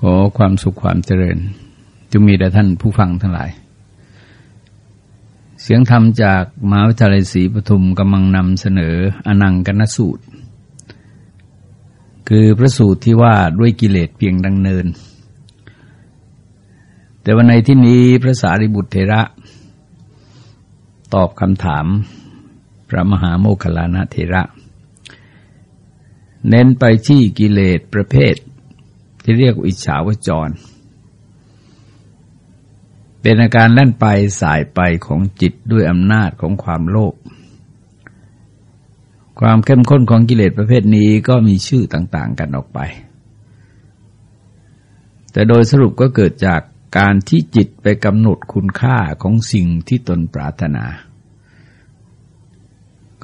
ขอความสุขความเจริญจะมีแด่ท่านผู้ฟังทั้งหลาย เสียงธรรมจากมหาวิทยาลัยศรีปทุมกำลังนำเสนออนังกนสูตร คือพระสูตรที่ว่าด้วยกิเลสเพียงดังเนิน แต่วันในที่นี้พระสารีบุตรเทระ ตอบคำถาม พระมหาโมคคลานะเทระ เน้นไปที่กิเลสประเภท ที่เรียกอิจฉาวจร เป็นอาการแล่นไปสายไปของจิตด้วยอำนาจของความโลภความเข้มข้นของกิเลสประเภทนี้ก็มีชื่อต่างๆกันออกไป แต่โดยสรุปก็เกิดจากการที่จิตไปกำหนดคุณค่าของสิ่งที่ตนปรารถนา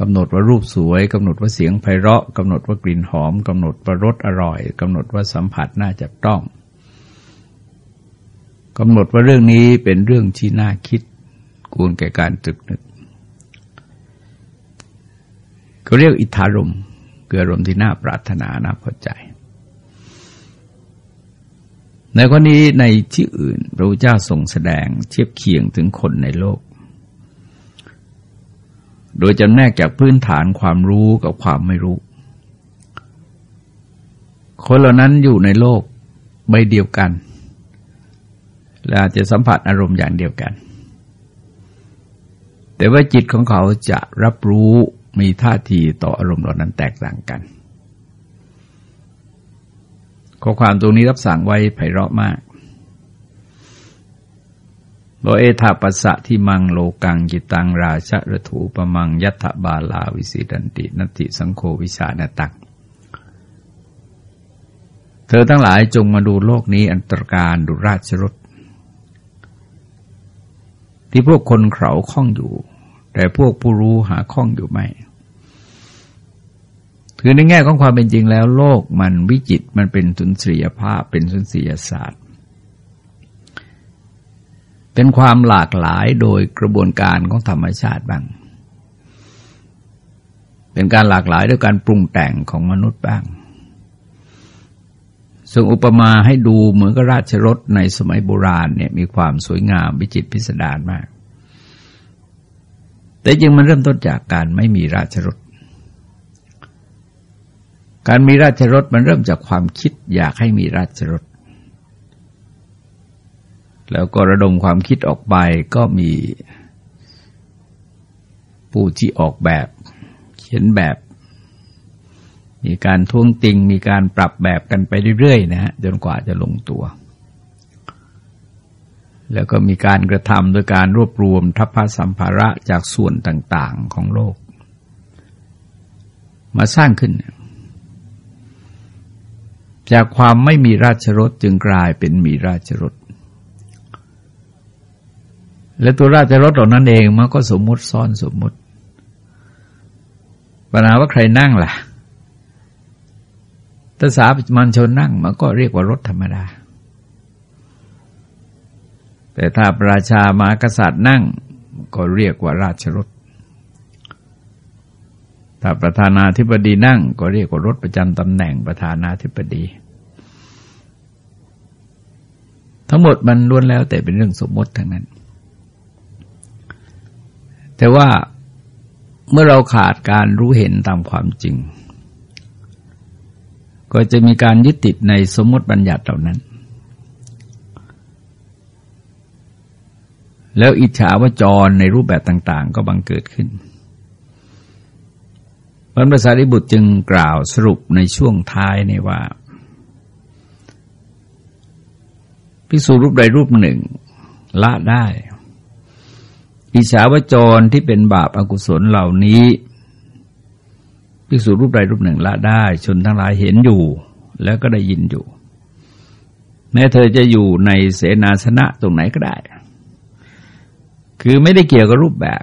กำหนดว่ารูปสวยกำหนดว่าเสียงไพเราะกำหนดว่ากลิ่นหอมกำหนดว่ารสอร่อยกำหนดว่าสัมผัสน่าจับต้องกำหนดว่าเรื่องนี้เป็นเรื่องที่น่าคิดกูลแก่การตรึกนึกเขาเรียกอิทธารมเกือรมที่น่าปรารถนาน่าพอใจ ในกรณีในที่อื่นพระพุทธเจ้าทรงแสดงเทียบเคียงถึงคนในโลก โดยจำแนกจากพื้นฐานความรู้กับความไม่รู้ คนเหล่านั้นอยู่ในโลกใบเดียวกัน และอาจจะสัมผัสอารมณ์อย่างเดียวกัน แต่ว่าจิตของเขาจะรับรู้มีท่าทีต่ออารมณ์เหล่านั้นแตกต่างกัน ข้อความตรงนี้รับสั่งไว้ไพเราะมาก โลเอธาปัสสะที่มังโลกังกิตังราชระถูปมังยัตถบาลาวิสิดันตินติสังโฆวิชานตังเธอทั้งหลายจงมาดูโลกนี้อันตรการดูราชรถที่พวกคนเขาคล้องอยู่ แต่พวกผู้รู้หาคล้องอยู่ไม่คือในแง่ของความเป็นจริงแล้ว โลกมันวิจิตมันเป็นสุนทรียภาพเป็นสุนทรียศาสตร์ เป็นความหลากหลายโดยกระบวนการของธรรมชาติบ้าง เป็นการหลากหลายด้วยการปรุงแต่งของมนุษย์บ้างส่งอุปมาให้ดูเหมือนกับราชรถในสมัยโบราณเนี่ยมีความสวยงามวิจิตรพิสดารมาก แต่จริงมันเริ่มต้นจากการไม่มีราชรถ การมีราชรถมันเริ่มจากความคิดอยากให้มีราชรถ แล้วก็ระดมความคิดออกไปก็มีผู้ที่ออกแบบ เขียนแบบ มีการท้วงติง มีการปรับแบบกันไปเรื่อยๆนะฮะจนกว่าจะลงตัว แล้วก็มีการกระทำโดยการรวบรวมทัพพสัมภาระจากส่วนต่างๆของโลก มาสร้างขึ้น จากความไม่มีราชรถจึงกลายเป็นมีราชรถ และตัวราชรถเหล่านั้นเองมันก็สมมุติซ้อนสมมุติปัญหาว่าใครนั่งล่ะถ้าสามัญชนนั่งมันก็เรียกว่ารถธรรมดา แต่ถ้าประชามากษัตริย์นั่ง ก็เรียกว่าราชรถ ถ้าประธานาธิบดีนั่ง ก็เรียกว่ารถประจำตำแหน่งประธานาธิบดี ทั้งหมดมันล้วนแล้วแต่เป็นเรื่องสมมติทั้งนั้น แต่ว่าเมื่อเราขาดการรู้เห็นตามความจริง ก็จะมีการยึดติดในสมมติบัญญัติเหล่านั้น แล้วอิจฉาวจรในรูปแบบต่าง ๆ ก็บังเกิดขึ้นพระภาษาริบุตรจึงกล่าวสรุปในช่วงท้ายในว่าพิสูรรูปใดรูปหนึ่งละได้ อิสาวจรที่เป็นบาปอากุศลเหล่านี้ภิกษุรูปใดรูปหนึ่งละได้ชนทั้งหลายเห็นอยู่ แล้วก็ได้ยินอยู่ แม้เธอจะอยู่ในเสนาสนะตรงไหนก็ได้ คือไม่ได้เกี่ยวกับรูปแบบ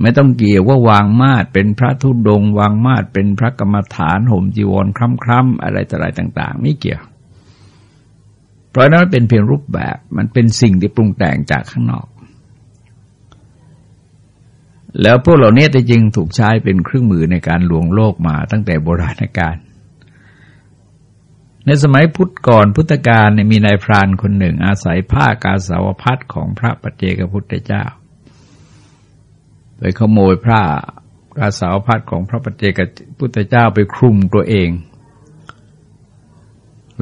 ไม่ต้องเกี่ยวว่าวางมาดเป็นพระทุดง วางมาดเป็นพระกรรมฐานห่มจีวรคล้ำๆอะไรต่ออะไรต่าง ๆ ไม่เกี่ยวเพราะนั้นเป็นเพียงรูปแบบ มันเป็นสิ่งที่ปรุงแต่งจากข้างนอก แล้วพวกเหล่านี้แต่จริงถูกใช้เป็นเครื่องมือในการลวงโลกมาตั้งแต่โบราณกาลในสมัยพุทธก่อนพุทธกาลมีนายพรานคนหนึ่ง อาศัยผ้ากาสาวพัดของพระปัจเจกพุทธเจ้า ไปขโมยผ้ากาสาวพัดของพระปัจเจกพุทธเจ้าไปคลุมตัวเอง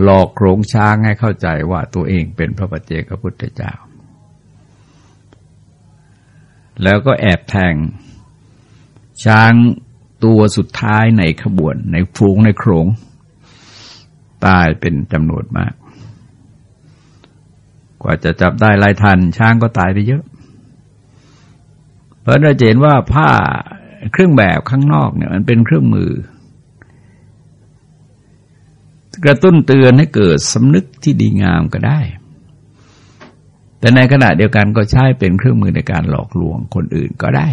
หลอกโขงช้างให้เข้าใจว่าตัวเองเป็นพระปัจเจกพุทธเจ้า แล้วก็แอบแทง ช้างตัวสุดท้ายในขบวน ในฟูงในโขงตายเป็นจำนวนมาก กว่าจะจับได้ลายทัน ช้างก็ตายไปเยอะ เพราะเราเห็นว่าผ้าเครื่องแบบข้างนอกเนี่ยมันเป็นเครื่องมือ กระตุ้นเตือนให้เกิดสำนึกที่ดีงามก็ได้ แต่ในขณะเดียวกันก็ใช้เป็นเครื่องมือในการหลอกลวงคนอื่นก็ได้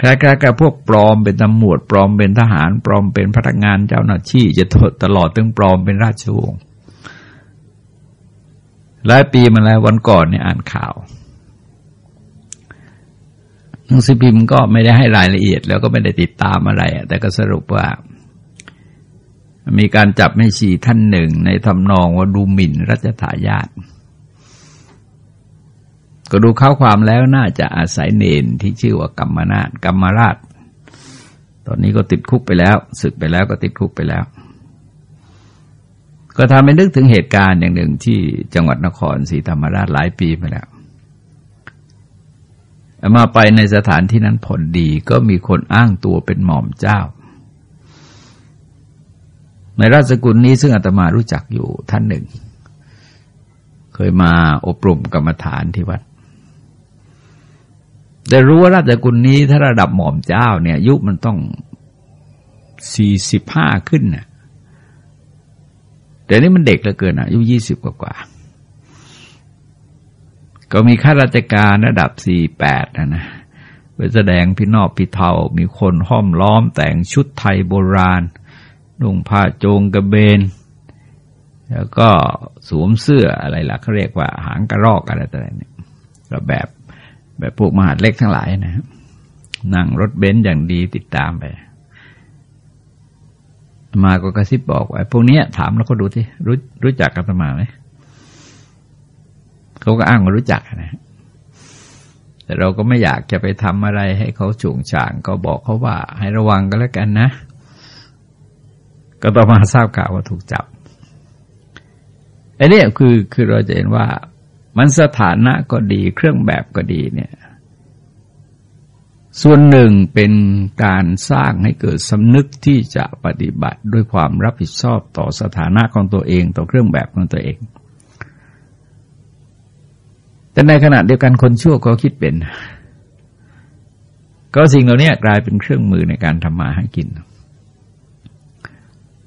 คล้ายๆกับพวกปลอมเป็นตำรวจปลอมเป็นทหาร ปลอมเป็นพนักงานเจ้าหน้าที่จะตลอดตึงปลอมเป็นราชวงศ์หลายปีมาแล้ววันก่อนเนี่ยอ่านข่าวหนังสือพิมพ์ก็ไม่ได้ให้รายละเอียด แล้วก็ไม่ได้ติดตามอะไร แต่ก็สรุปว่า มีการจับแม่ชีท่านหนึ่ง ในทำนองว่าดูหมิ่นรัชทายาท ก็ดูข้าความแล้วน่าจะอาศัยเนนที่ชื่อว่ากรรมนาฏกรรมราช ตอนนี้ก็ติดคุกไปแล้วศึกไปแล้วก็ติดคุกไปแล้ว ก็ทำให้นึกถึงเหตุการณ์อย่างหนึ่งที่จังหวัดนครศรีธรรมราชหลายปีมาแล้วมาไปในสถานที่นั้นผลดีก็มีคนอ้างตัวเป็นหม่อมเจ้า ในราชกุลนี้ซึ่งอาตมารู้จักอยู่ท่านหนึ่ง เคยมาอบรมกรรมฐานที่วัด แต่รู้ว่าราชกุลนี้ถ้าระดับหม่อมเจ้าเนี่ยยุมันต้องสี่สิบห้าขึ้นน่ะแต่นี่มันเด็กเหลือเกินอายุยี่สิบกว่ากว่า ก็มีข้าราชการระดับสี่แปดนะนะไปแสดงพี่นอบพี่เทา มีคนห้อมล้อมแต่งชุดไทยโบราณ นุ่งผ้าโจงกระเบน แล้วก็สวมเสื้ออะไรล่ะเขาเรียกว่าหางกระรอกอะไรต่างๆเนี่ยแบบ แบบพวกมหาดเล็กทั้งหลายนะนั่งรถเบนซ์อย่างดีติดตามไป มาก็กระซิบบอกว่าพวกนี้ถามแล้วก็ดูที่รู้รู้จักกันมาไหมเขาก็อ้างว่ารู้จักนะแต่เราก็ไม่อยากจะไปทำอะไรให้เขาฉูงฉางก็บอกเขาว่า ให้ระวังกันแล้วกันนะ ก็ต่อมาทราบข่าวว่าถูกจับไอ้นี่คือคือเราจะเห็นว่า มันสถานะก็ดีเครื่องแบบก็ดีเนี่ย ส่วนหนึ่งเป็นการสร้างให้เกิดสำนึกที่จะปฏิบัติด้วยความรับผิดชอบต่อสถานะของตัวเองต่อเครื่องแบบของตัวเอง แต่ในขณะเดียวกันคนชั่วก็คิดเป็น ก็สิ่งเหล่านี้กลายเป็นเครื่องมือในการทำมาหากิน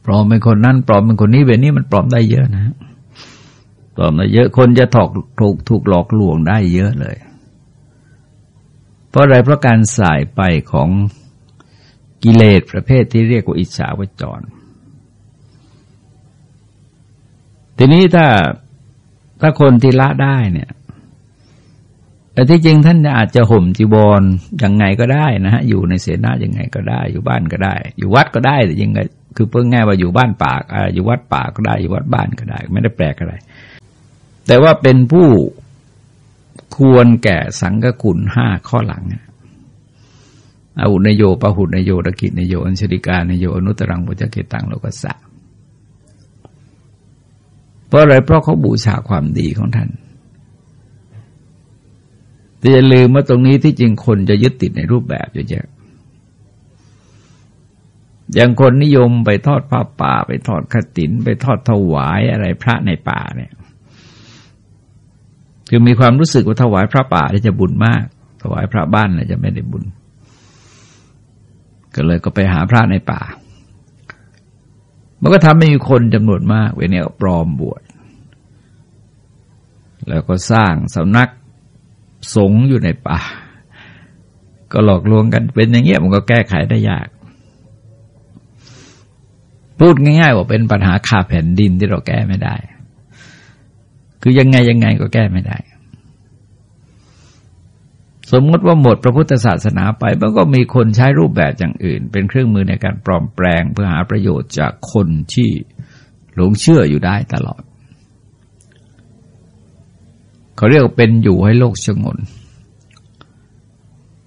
ปลอมเป็นคนนั้นปลอมเป็นคนนี้เวนี้มันปลอมได้เยอะนะ ต่อมาเยอะคนจะถกถูกถูกหลอกลวงได้เยอะเลย เพราะอะไรเพราะการสายไปของกิเลสประเภทที่เรียกว่าอิจฉาวจร ทีนี้ถ้าถ้าคนที่ละได้เนี่ยแต่ที่จริงท่านอาจจะห่มจีบอลยังไงก็ได้นะฮะอยู่ในเสนายังไงก็ได้ อยู่บ้านก็ได้ อยู่วัดก็ได้แต่ยังไงคือเพิ่งง่ายว่าอยู่บ้านป่าอยู่วัดป่าก็ได้อยู่วัดบ้านก็ได้ ไม่ได้แปลกอะไร แต่ว่าเป็นผู้ควรแก่สังกคุณห้าข้อหลังอาหุนโยปหุนโยตะกินโย อัญชริกานโย อนุตรังปุจเกตังโลกัสสะเพราะอะไรเพราะเขาบูชาความดีของท่านแต่อย่าลืมว่าตรงนี้ที่จริงคนจะยึดติดในรูปแบบเยอะอย่างคนนิยมไปทอดผ้าป่า ไปทอดขติน ไปทอดถวายอะไรพระในป่าเนี่ย คือมีความรู้สึกว่าถวายพระป่าจะบุญมาก ถวายพระบ้านจะไม่ได้บุญ ก็เลยก็ไปหาพระในป่า มันก็ทำให้มีคนจำนวนมากเวเนี้ยปลอมบวชแล้วก็สร้างสำนักสงฆ์อยู่ในป่า ก็หลอกลวงกันเป็นอย่างเงี้ยมันก็แก้ไขได้ยาก พูดง่ายๆว่าเป็นปัญหาคาแผ่นดินที่เราแก้ไม่ได้ คือยังไงยังไงก็แก้ไม่ได้ สมมติว่าหมดพระพุทธศาสนาไปมันก็มีคนใช้รูปแบบอย่างอื่น เป็นเครื่องมือในการปลอมแปลงเพื่อหาประโยชน์จากคนที่หลงเชื่ออยู่ได้ตลอด เขาเรียกเป็นอยู่ให้โลกชงน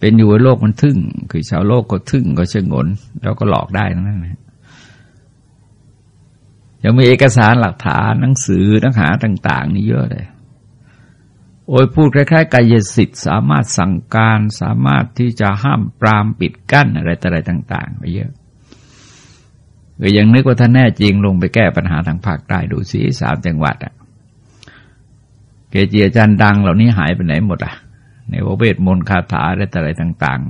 เป็นอยู่ให้โลกมันทึ่ง คือชาวโลกก็ทึ่งก็ชงน แล้วก็หลอกได้นั่นแหละ ยังมีเอกสารหลักฐานหนังสือหนังหาต่าง ๆ นี่เยอะเลย โอ้ยพูดคล้ายๆกายสิทธิ์สามารถสั่งการสามารถที่จะห้ามปรามปิดกั้นอะไรต่ออะไรต่าง ๆ ไปเยอะก็ยังนึกว่าท่านแน่จริงลงไปแก้ปัญหาทางภาคใต้ดูสิสามจังหวัดอะเกจิอาจารย์ดังเหล่านี้หายไปไหนหมดอะ ในวเวทมนต์คาถาอะไรต่ออะไรต่าง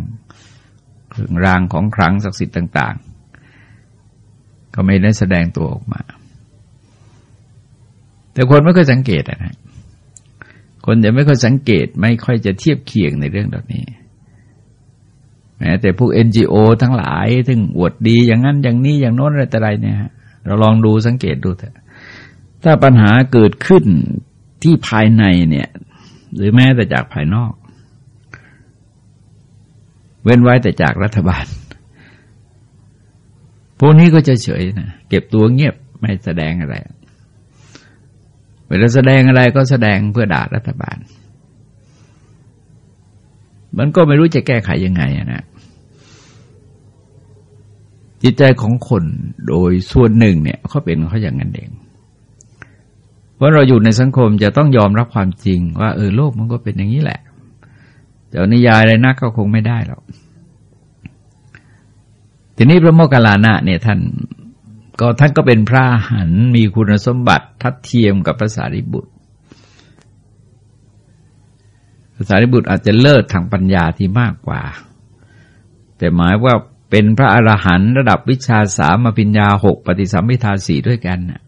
ๆ เครื่องรางของขลังศักดิ์สิทธิ์ต่าง ๆ ก็ไม่ได้แสดงตัวออกมา แต่คนไม่เคยสังเกตนะคนจะไม่ค่อยสังเกต ไม่ค่อยจะเทียบเคียงในเรื่องแบบนี้แม้แต่พวก NGO ทั้งหลายถึงอวดดีอย่างนั้นอย่างนี้อย่างโน้นอะไรแต่ไรเนี่ยเราลองดูสังเกตดูเถอะถ้าปัญหาเกิดขึ้นที่ภายในเนี่ย หรือแม้แต่จากภายนอก เว้นไว้แต่จากรัฐบาล พวกนี้ก็จะเฉยนะเก็บตัวเงียบไม่แสดงอะไร เวลาแสดงอะไรก็แสดงเพื่อด่ารัฐบาล มันก็ไม่รู้จะแก้ไขยังไงนะจิตใจของคนโดยส่วนหนึ่งเนี่ยเขาเป็นเขาอย่างนั้นเองว่าเราอยู่ในสังคมจะต้องยอมรับความจริง ว่าเออโลกมันก็เป็นอย่างนี้แหละแต่นิยายอะไรนักก็คงไม่ได้หรอกทีนี้พระโมคคัลลานะเนี่ยท่าน ก็ท่านก็เป็นพระหันมีคุณสมบัติทัดเทียมกับพระสารีบุตรพระสารีบุตรอาจจะเลิศทางปัญญาที่มากกว่า แต่หมายว่าเป็นพระอรหันต์ระดับวิชาสามปิญญาหกปฏิสัมพิทาสี่ด้วยกันนะ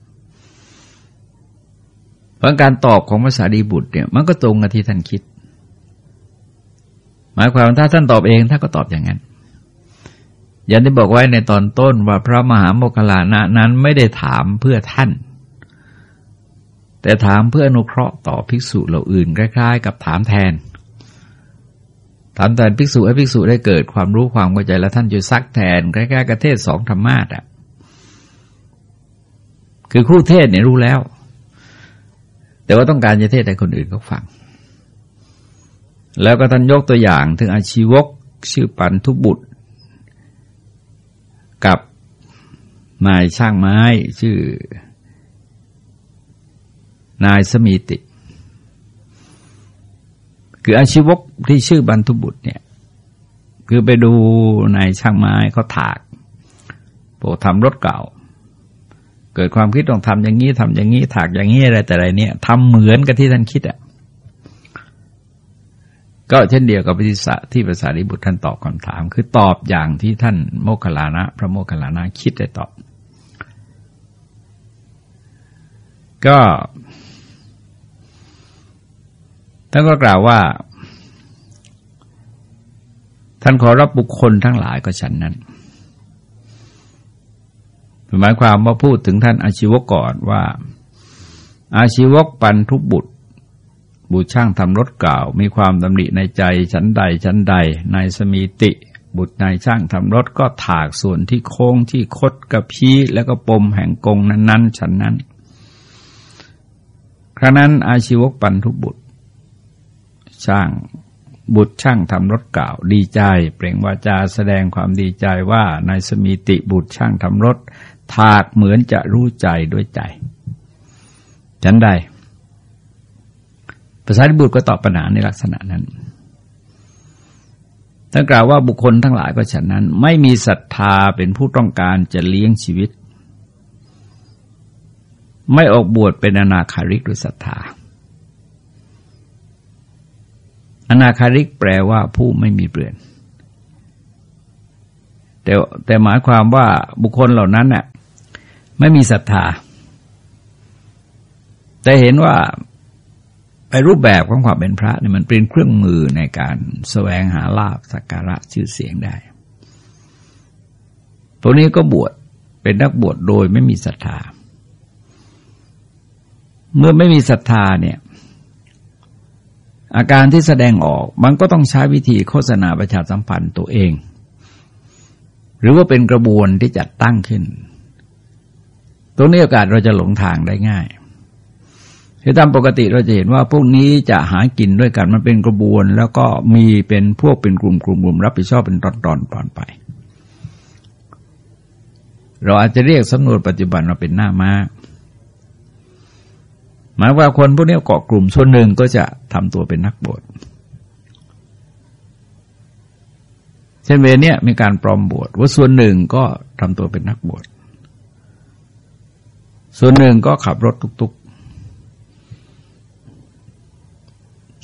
เพราะการตอบของพระสารีบุตรเนี่ยมันก็ตรงกับที่ท่านคิด หมายความว่าถ้าท่านตอบเองท่านก็ตอบอย่างนั้น อย่างที่บอกไว้ในตอนต้นว่าพระมหาโมคคลานะนั้นไม่ได้ถามเพื่อท่าน แต่ถามเพื่ออนุเคราะห์ต่อภิกษุเหล่าอื่นคล้ายๆ กับถามแทน ถามแทนภิกษุให้ภิกษุได้เกิดความรู้ความเข้าใจแล้วท่านจะซักแทนคล้ายๆกับเทศสองธรรมาสอะคือคู่เทศเนี่ยรู้แล้ว แต่ว่าต้องการจะเทศให้คนอื่นเขาฟัง แล้วก็ท่านยกตัวอย่างถึงอาชีวกชื่อปันทุบุตร กับนายช่างไม้ชื่อ นายสมีติ คืออาชีวกที่ชื่อบรรทุบุตรเนี่ย คือไปดูนายช่างไม้เขาถากโปรทำรถเก่า เกิดความคิดต้องทำอย่างนี้ทำอย่างนี้ ถากอย่างนี้อะไรแต่อะไรเนี่ยทำเหมือนกับที่ท่านคิดอะ่ะ ก็เช่นเดียวกับพิสะที่ภาษาริบุตรท่านตอบคำถาม คือตอบอย่างที่ท่านโมคคลานะ พระโมคคัลลานะคิดได้ตอบ ก็ท่านก็กล่าวว่า ท่านขอรับบุคคลทั้งหลายก็ฉันนั้นหมายความว่าพูดถึงท่านอาชีวกก่อนว่า อาชีวกปันทุบุตร บุตรช่างทำรถเก่ามีความดำริในใจชั้นใดชั้นใดนายสมีติ บุตรนายช่างทำรถก็ถากส่วนที่โค้งที่คดกระพี้แล้วก็ปมแห่งกงนั้น ๆ ฉันนั้น ครั้นั้นอาชีวกปันทุบุตร ช่างบุตรช่างทำรถเก่าดีใจ เปล่งวาจาแสดงความดีใจว่านายสมีติบุตรช่างทำรถ ถากเหมือนจะรู้ใจด้วยใจ ฉันใด ภาษาริบุตรก็ตอบปัญหาในลักษณะนั้นท่านกล่าวว่าบุคคลทั้งหลายก็ฉะนั้น ไม่มีศรัทธาเป็นผู้ต้องการจะเลี้ยงชีวิต ไม่ออกบวชเป็นอนาคาริกด้วยศรัทธา อนาคาริกแปลว่าผู้ไม่มีเปลี่นแต่แต่หมายความว่าบุคคลเหล่านั้นน่ะไม่มีศรัทธา แต่เห็นว่า ไอ้รูปแบบของความเป็นพระเนี่ยมันเป็นเครื่องมือในการสแสวงหาลาบสักการะชื่อเสียงได้ตัวนี้ก็บวชเป็นนักบวชโดยไม่มีศรัทธา เมื่อไม่มีศรัทธาเนี่ย อาการที่แสดงออกมันก็ต้องใช้วิธีโฆษณาประชาสัมพันธ์ตัวเอง หรือว่าเป็นกระบวนที่จัดตั้งขึ้น ตรงนี้โอกาสเราจะหลงทางได้ง่าย คือตามปกติเราจะเห็นว่าพวกนี้จะหากินด้วยกันมันเป็นกระบวน แล้วก็มีเป็นพวกเป็นกลุ่มกลุ่มกลุ่มรับผิดชอบเป็นตอนตอนตอนไป เราอาจจะเรียกสำนวนปัจจุบันเราเป็นหน้ามา้าหมายว่าคนพวกนี้เกาะกลุ่มส่วนหนึ่งก็จะทำตัวเป็นนักบวชเช่นเวเนี่ยมีการปลอมบวชว่าส่วนหนึ่งก็ทำตัวเป็นนักบวชส่วนหนึ่งก็ขับรถตุกๆ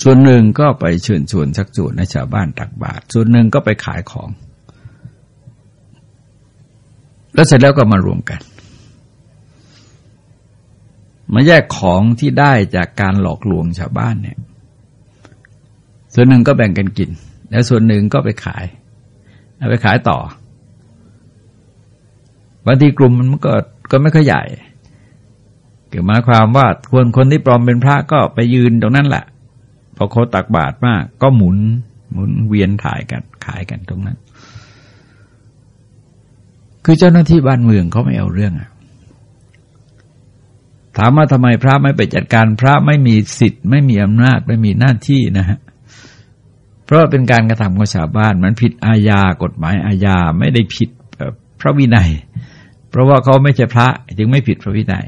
ส่วนหนึ่งก็ไปเชิญชวนชักจูนในชาวบ้านตักบาตรส่วนหนึ่งก็ไปขายของ แล้วเสร็จแล้วก็มารวมกัน มาแยกของที่ได้จากการหลอกลวงชาวบ้านเนี่ย ส่วนหนึ่งก็แบ่งกันกิน แล้วส่วนหนึ่งก็ไปขายเอาไปขายต่อบางทีกลุ่มมันก็ก็ไม่ค่อยใหญ่เกิดมาความว่าคนคนที่ปลอมเป็นพระก็ไปยืนตรงนั้นแหละ อเขาตักบาตรมาก ก็หมุน หมุนเวียนถ่ายกันขายกันตรงนั้น คือเจ้าหน้าที่บ้านเมืองเขาไม่เอาเรื่องอะถามว่าทำไมพระไม่ไปจัดการพระไม่มีสิทธิ์ ไม่มีอำนาจไม่มีหน้าที่นะฮะเพราะเป็นการกระทำของชาวบ้านมันผิดอาญากฎหมายอาญาไม่ได้ผิดพระวินัย เพราะว่าเขาไม่ใช่พระจึงไม่ผิดพระวินัย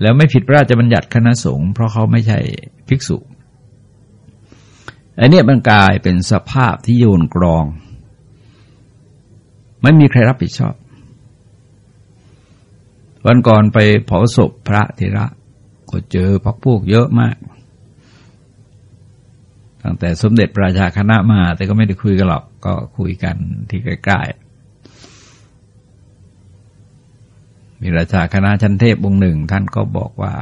แล้วไม่ผิดพระราชบัญญัติคณะสงฆ์เพราะเขาไม่ใช่ภิกษุ อันนี้มันกลายเป็นสภาพที่โยนกรอง ไม่มีใครรับผิดชอบ วันก่อนไปเผาศพพระเทระ ก็เจอพักพวกเยอะมาก ตั้งแต่สมเด็จพระราชาคณะมา แต่ก็ไม่ได้คุยกันหรอก ก็คุยกันที่ใกล้ๆ มีราชาคณะชั้นเทพองค์หนึ่ง ท่านก็บอกว่า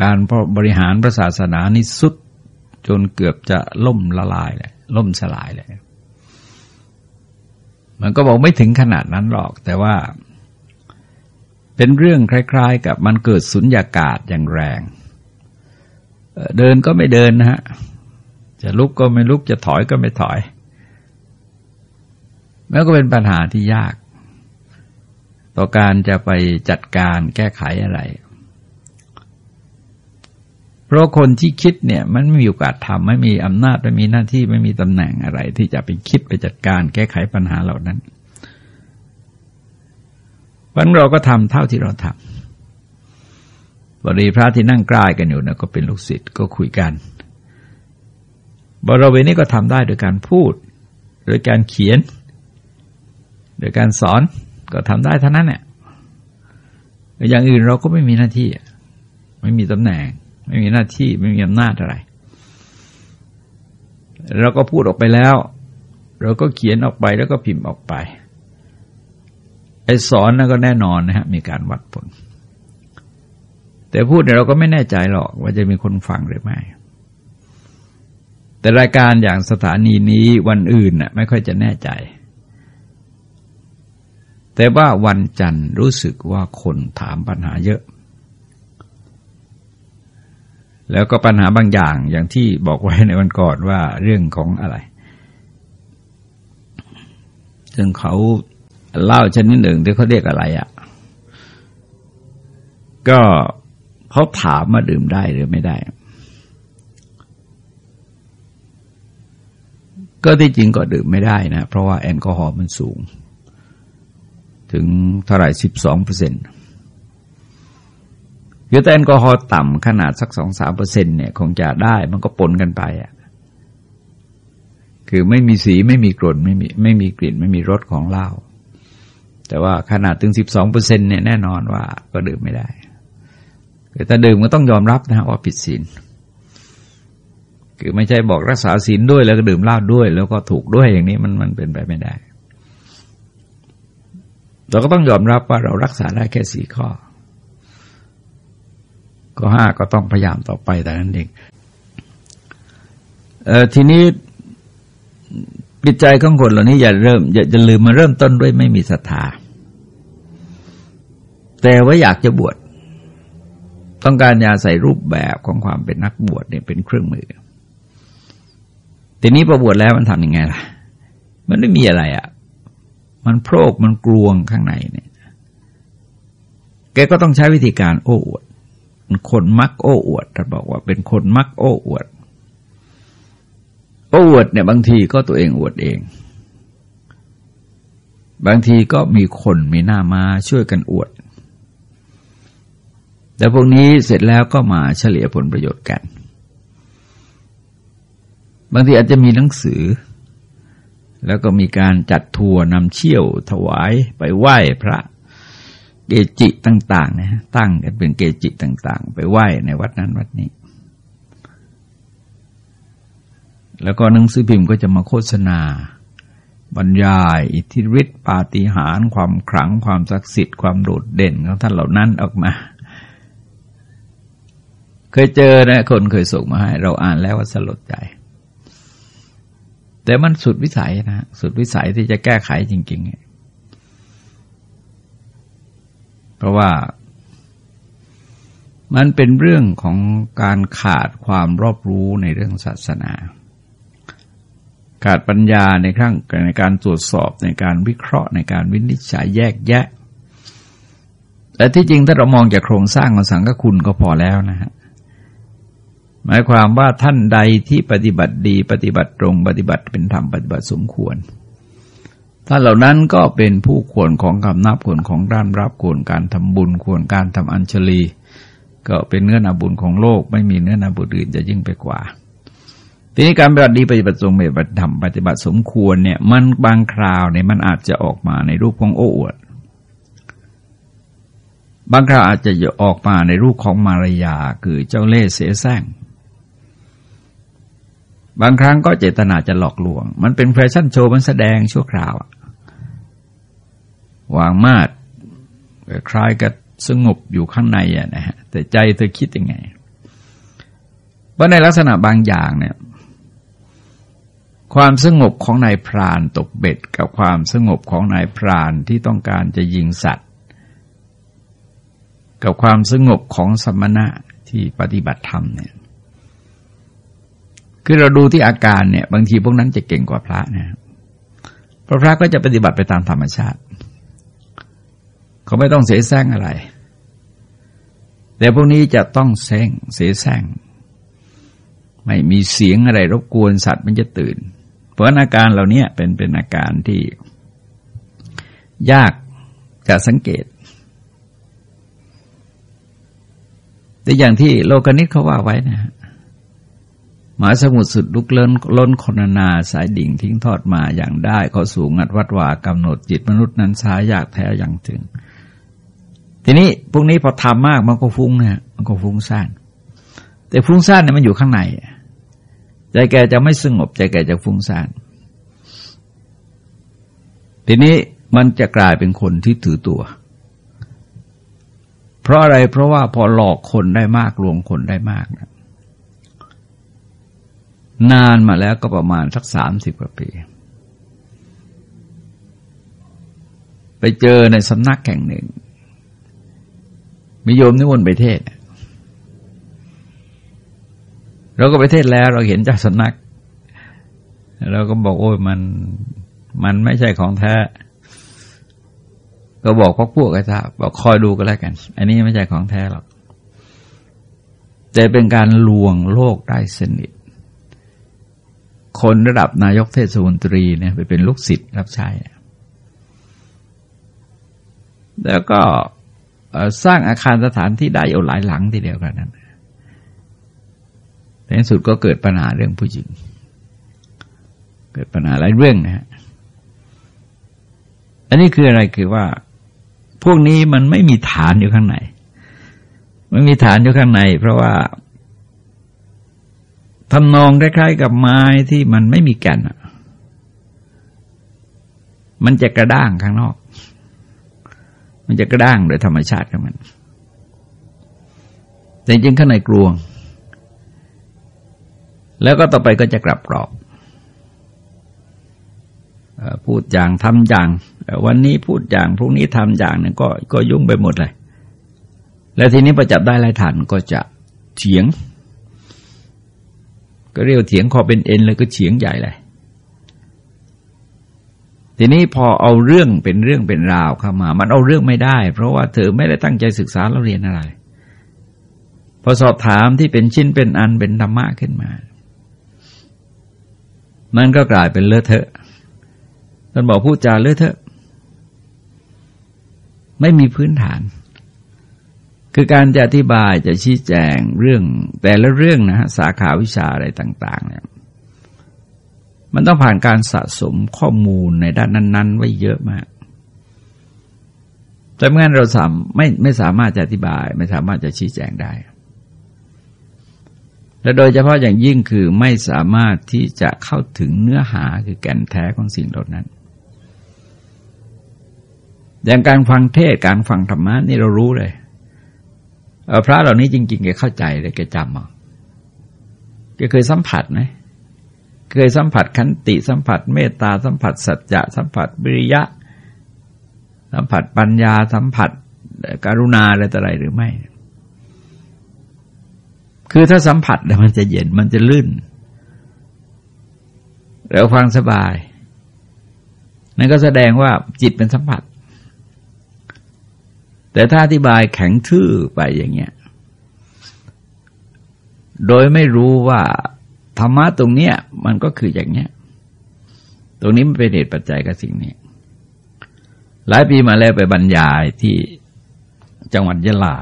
การบริหารพระศาสนานี่สุด จนเกือบจะล่มละลายเลยล่มสลายเลยมันก็บอกไม่ถึงขนาดนั้นหรอก แต่ว่า เป็นเรื่องคล้าย ๆ กับมันเกิดสุญญากาศอย่างแรง เดินก็ไม่เดินนะฮะ จะลุกก็ไม่ลุกจะถอยก็ไม่ถอยแล้วก็เป็นปัญหาที่ยาก ต่อการจะไปจัดการแก้ไขอะไร เพราะคนที่คิดเนี่ยมันไม่มีโอกาสทำไม่มีอำนาจไม่มีหน้าที่ไม่มีตำแหน่งอะไร ที่จะไปคิดไปจัดการแก้ไขปัญหาเหล่านั้นวันเราก็ทำเท่าที่เราทำบริพระที่นั่งใกล้กันอยู่นะก็เป็นลูกศิษย์ก็คุยกันบริเวณนี้ก็ทำได้โดยการพูด โดยการเขียน โดยการสอนก็ทำได้เท่านั้นเนี่ยอย่างอื่นเราก็ไม่มีหน้าที่ ไม่มีตำแหน่ง ไม่มีหน้าที่ไม่มีอำนาจอะไร เราก็พูดออกไปแล้ว เราก็เขียนออกไปแล้วก็พิมพ์ออกไป ไอ้สอนนั่นก็แน่นอนนะฮะมีการวัดผล แต่พูดเนี่ยเราก็ไม่แน่ใจหรอก ว่าจะมีคนฟังหรือไม่ แต่รายการอย่างสถานีนี้วันอื่นน่ะไม่ค่อยจะแน่ใจแต่ว่าวันจันทร์รู้สึกว่าคนถามปัญหาเยอะ แล้วก็ปัญหาบางอย่างอย่างที่บอกไว้ในวันก่อนว่าเรื่องของอะไรซึ่งเขาเล้าชนิดหนึ่งที่เขาเรียกอะไรอะ่ะ ก็เขาถามมาดื่มได้หรือไม่ได้ ก็ที่จริงก็ดื่มไม่ได้นะ เพราะว่าแอลกอฮอล์มันสูง ถึงเท่าไหร่สิบสองเปอร์เซ็นต์ คือแต่แอลกอฮอล์ต่ำขนาดสักสองสามเปอร์เซ็นเนี่ยคงจะได้มันก็ปนกันไปอะคือไม่มีสีไม่มีกลิ่นไม่มีไม่มีกลิ่นไม่มีรสของเหล้าแต่ว่าขนาดถึงสิบสองเปอร์เซ็นเนี่ยแน่นอนว่าก็ดื่มไม่ได้แต่ดื่มก็ต้องยอมรับนะว่าผิดศีลคือไม่ใช่บอกรักษาศีลด้วยแล้วก็ดื่มเหล้าด้วย แล้วก็ถูกด้วยอย่างนี้มันมันเป็นไปไม่ได้ เราก็ต้องยอมรับว่าเรารักษาได้แค่สี่ข้อ ก็ห้าก็ต้องพยายามต่อไปแต่นั้นเองเออทีนี้จิตใจของคนเหล่านี้อย่าเริ่มอย่าจะลืมมาเริ่มต้นด้วยไม่มีศรัทธาแต่ว่าอยากจะบวชต้องการยาใส่รูปแบบของความเป็นนักบวชเนี่ยเป็นเครื่องมือ ทีนี้พอบวชแล้วมันทำยังไงล่ะ มันไม่มีอะไรอะ่ะ มันโพรกมันกลวงข้างในเนี่ย แกก็ต้องใช้วิธีการโอ้อวด คนมักโอ้อวดท่านบอกว่าเป็นคนมักโอ้อวด โอ้อวดเนี่ยบางทีก็ตัวเองอวดเอง บางทีก็มีคนมีหน้ามาช่วยกันอวด แต่พวกนี้เสร็จแล้วก็มาเฉลี่ยผลประโยชน์กัน บางทีอาจจะมีหนังสือ แล้วก็มีการจัดทัวร์นำเชี่ยวถวายไปไหว้พระ เกจิต่างๆนะตั้งกันเป็นเกจิต่าง ๆ ไปไหว้ในวัดนั้นวัดนี้ แล้วก็หนังสือพิมพ์ก็จะมาโฆษณา บรรยายอิทธิฤทธิปาฏิหาริย์ความขลังความศักดิ์สิทธิ์ความโดดเด่นของท่านเหล่านั้นออกมาเคยเจอนะคนเคยส่งมาให้ เราอ่านแล้วว่าสลดใจ แต่มันสุดวิสัยนะ สุดวิสัยที่จะแก้ไขจริง ๆ เพราะว่ามันเป็นเรื่องของการขาดความรอบรู้ในเรื่องศาสนา ขาดปัญญาในครั้งในการตรวจสอบในการวิเคราะห์ในการวินิจฉัยแยกแยะแต่ที่จริงถ้าเรามองจากโครงสร้างของสังฆคุณก็พอแล้วนะฮะหมายความว่าท่านใดที่ปฏิบัติดี ปฏิบัติตรง ปฏิบัติเป็นธรรมปฏิบัติสมควร ท่านเหล่านั้นก็เป็นผู้ควรของคำนับควรของด้านรับควรการทำบุญควรการทำอัญชลี ก็เป็นเนื้อนาบุญของโลก ไม่มีเนื้อนาบุญอื่นจะยิ่งไปกว่าทีนี้การปฏิบัติดีปฏิบัติตรงปฏิบัติธรรมปฏิบัติสมควรเนี่ยมันบางคราวเนี่ยมันอาจจะออกมาในรูปของโอ้อวด บางคราวอาจจะออกมาในรูปของมารยาคือเจ้าเล่ห์เสแสร้งบางครั้งก็เจตนาจะหลอกลวง มันเป็นแฟชั่นโชว์มันแสดงชั่วคราว วางมาดคล้ายกับสงบอยู่ข้างในอะนะฮะแต่ใจเธอคิดยังไงว่าในลักษณะบางอย่างเนี่ย ความสงบของนายพรานตกเบ็ด กับความสงบของนายพรานที่ต้องการจะยิงสัตว์ กับความสงบของสมณะที่ปฏิบัติธรรมเนี่ยคือเราดูที่อาการเนี่ย บางทีพวกนั้นจะเก่งกว่าพระนะพระพระก็จะปฏิบัติไปตามธรรมชาติ เขาไม่ต้องเสแสร้งอะไร แต่พวกนี้จะต้องแซงเสแสร้งไม่มีเสียงอะไรรบกวนสัตว์มันจะตื่น เพราะอาการเหล่านี้เป็นเป็นอาการที่ ยากจะสังเกต แต่อย่างที่โลกนิตเขาว่าไว้นะมหมาสมุทรสุดลุกเล้นล้นคนนาสายดิ่งทิ้งทอดมาอย่างได้เขาสูงงัดวัดวากำหนดจิตมนุษย์นั้นช้ายากแท้อย่างถึง ทีนี้พวกนี้พอทำมากมันก็ฟุ้งเนี่ยมันก็ฟุ้งซ่านแต่ฟุ้งซ่านเนี่ยมันอยู่ข้างในใจแกจะไม่สงบใจแกจะฟุ้งซ่านทีนี้มันจะกลายเป็นคนที่ถือตัว เพราะอะไรเพราะว่าพอหลอกคนได้มากลวงคนได้มากนะนานมาแล้วก็ประมาณสักสามสิบกว่าปี ไปเจอในสำนักแห่งหนึ่ง มีโยมนิมนต์ไปเทศ เราก็ไปเทศแล้ว เราเห็นเจ้าสนัก เราก็บอกโอ้ยมัน มันไม่ใช่ของแท้ ก็บอกพวกพวกกันซะบอกคอยดูก็แล้วกัน อันนี้ไม่ใช่ของแท้หรอก แต่เป็นการลวงโลกได้สนิท คนระดับนายกเทศมนตรีเนี่ยไปเป็นลูกศิษย์รับใช้แล้วก็ สร้างอาคารสถานที่ได้เอาหลายหลังทีเดียวกันนั้นในที่สุดก็เกิดปัญหาเรื่องผู้หญิง เกิดปัญหาหลายเรื่องนะฮะอันนี้คืออะไรคือว่า พวกนี้มันไม่มีฐานอยู่ข้างในไม่มีฐานอยู่ข้างใน เพราะว่าทำนองคล้ายๆกับไม้ที่มันไม่มีแก่นมันจะกระด้างข้างนอก มันจะกระด้างโดยธรรมชาติของมัน แต่จริงข้างในกลวง แล้วก็ต่อไปก็จะกลับกรอบพูดอย่างทำอย่าง วันนี้พูดอย่างพรุ่งนี้ทำอย่างนึงก็ก็ยุ่งไปหมดเลย แล้วทีนี้ประจับได้ลายฐานก็จะเฉียง ก็เรียกเถียงคอเป็นเอ็นเลยก็เฉียงใหญ่เลย ทีนี้พอเอาเรื่องเป็นเรื่องเป็นราวเข้ามา มันเอาเรื่องไม่ได้ เพราะว่าเธอไม่ได้ตั้งใจศึกษาเราเรียนอะไร พอสอบถามที่เป็นชิ้นเป็นอันเป็นธรรมะขึ้นมา มันก็กลายเป็นเลอะเทอะท่านบอกพูดจาเลอะเทอะ ไม่มีพื้นฐาน คือการจะอธิบายจะชี้แจงเรื่องแต่ละเรื่องนะฮะสาขาวิชาอะไรต่าง ๆ เนี่ย มันต้องผ่านการสะสมข้อมูลในด้านนั้น ๆ ไว้เยอะมาก แต่เมื่อเราสามไม่ไม่สามารถจะอธิบาย ไม่สามารถจะชี้แจงได้ และโดยเฉพาะอย่างยิ่งคือไม่สามารถที่จะเข้าถึงเนื้อหาคือแก่นแท้ของสิ่งเหล่านั้น อย่างการฟังเทศการฟังธรรมะนี่เรารู้เลยพระเหล่านี้จริงๆแกเข้าใจเลยแกจำอะแกเคยสัมผัสไหม เคยสัมผัสขันติสัมผัสเมตตาสัมผัสสัจจะสัมผัสวิริยะ สัมผัสปัญญาสัมผัสการุณาอะไรต่ออะไรหรือไม่ คือถ้าสัมผัสมันจะเย็นมันจะลื่นแล้วฟังสบาย นั่นก็แสดงว่าจิตเป็นสัมผัส แต่ถ้าอธิบายแข็งทื่อไปอย่างเงี้ย โดยไม่รู้ว่า ธรรมะตรงเนี้ย มันก็คืออย่างเนี้ย ตรงนี้มันเป็นเหตุปัจจัยกับสิ่งนี้ หลายปีมาแล้วไปบรรยายที่จังหวัดยะลา